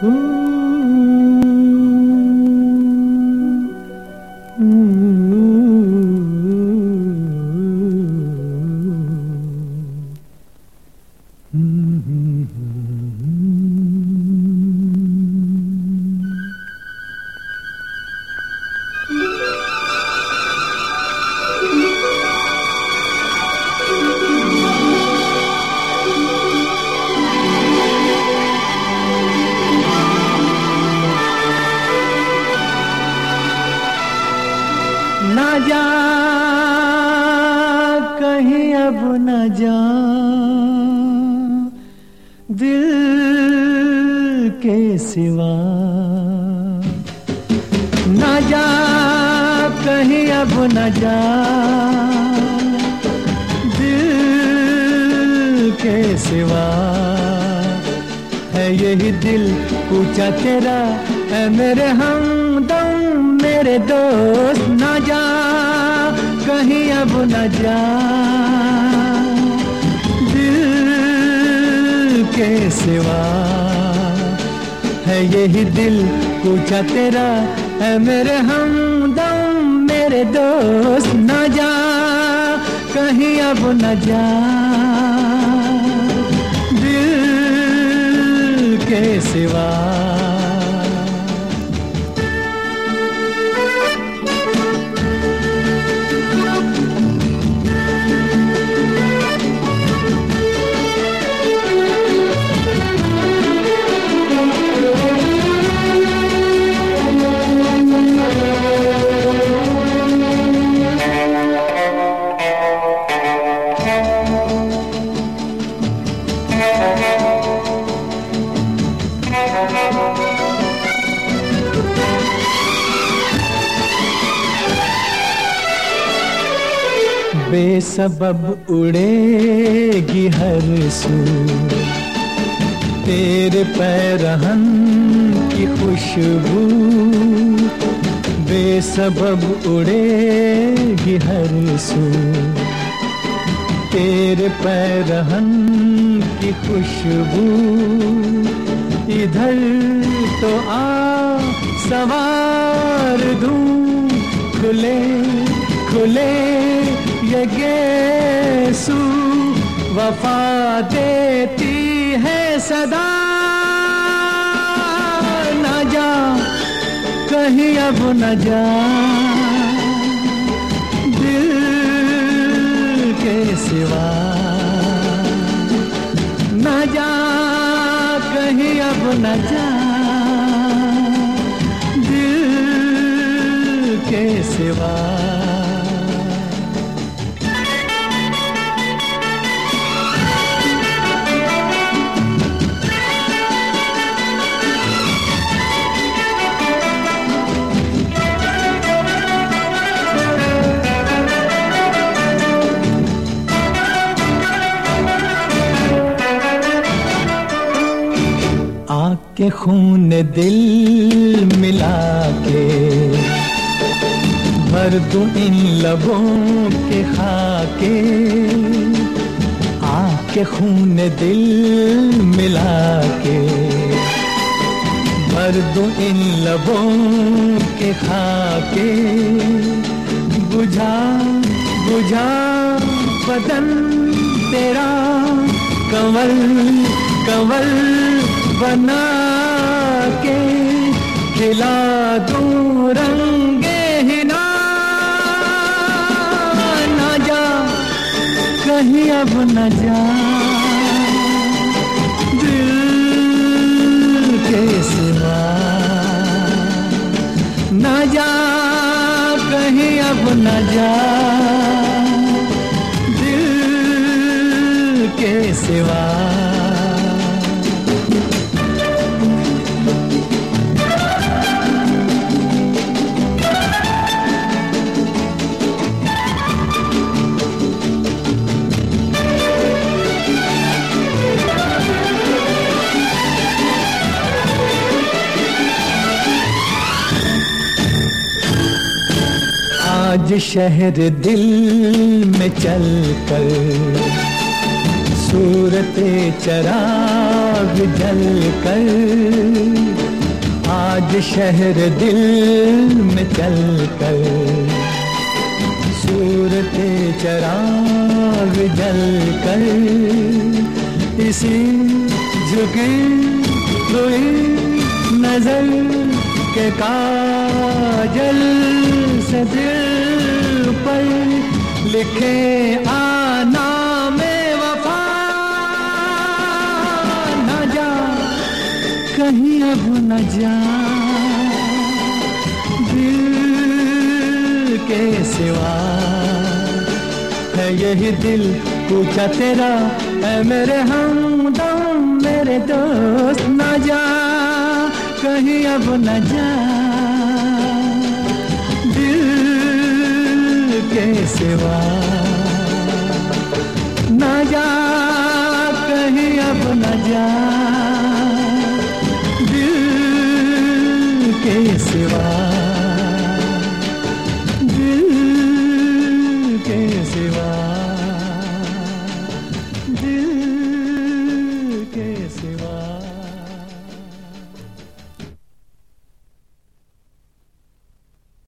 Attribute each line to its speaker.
Speaker 1: जा दिल के सिवा। न जा, कहीं अब न जा। दिल के सिवा। है यही दिल पूछा तेरा, है मेरे हमदम मेरे दोस्त। न जा, कहीं अब न जा। के सिवा है यही दिल पूछा तेरा, है मेरे हमदम मेरे दोस्त, न जा, कहीं अब न जा। दिल के सिवा बेसबब उड़ेगी हर सू तेरे पैरहन की खुशबू बेसबब उड़ेगी हर सू तेरे पैरहन की खुशबू इधर तो आ, सवार दूँ खुले खुले। ये गेसू वफा देती है सदा। न जा, कहीं अब न जा। दिल के सिवा। न जा, कहीं अब न जा। दिल के सिवा। खून दिल मिला के भर दूँ इन लबों के खाके। आके खून दिल मिला के भर दूँ इन लबों के खाके। बुझा बुझा बदन तेरा, कंवल कंवल बना के खिला दूँ रंगे न जा, कहीं अब न जा। दिल के सिवा। न जा, कहीं अब न जा। दिल के सिवा। आज शहर दिल में चल कर सूरत चराग जल कर आज शहर दिल में चल कर सूरत चराग जल कर इसी झुकी हुई नज़र के काजल से दिल पर लिखे आना में वफा। न जा, कहीं अब न जा। दिल के सिवा है यही दिल, पूछा तेरा है मेरे हमदम, मेरे दोस्त। न जा, कहीं अब न जा। के सिवा। न जा कहीं अब न जा। दिल के सिवा। दिल के सिवा।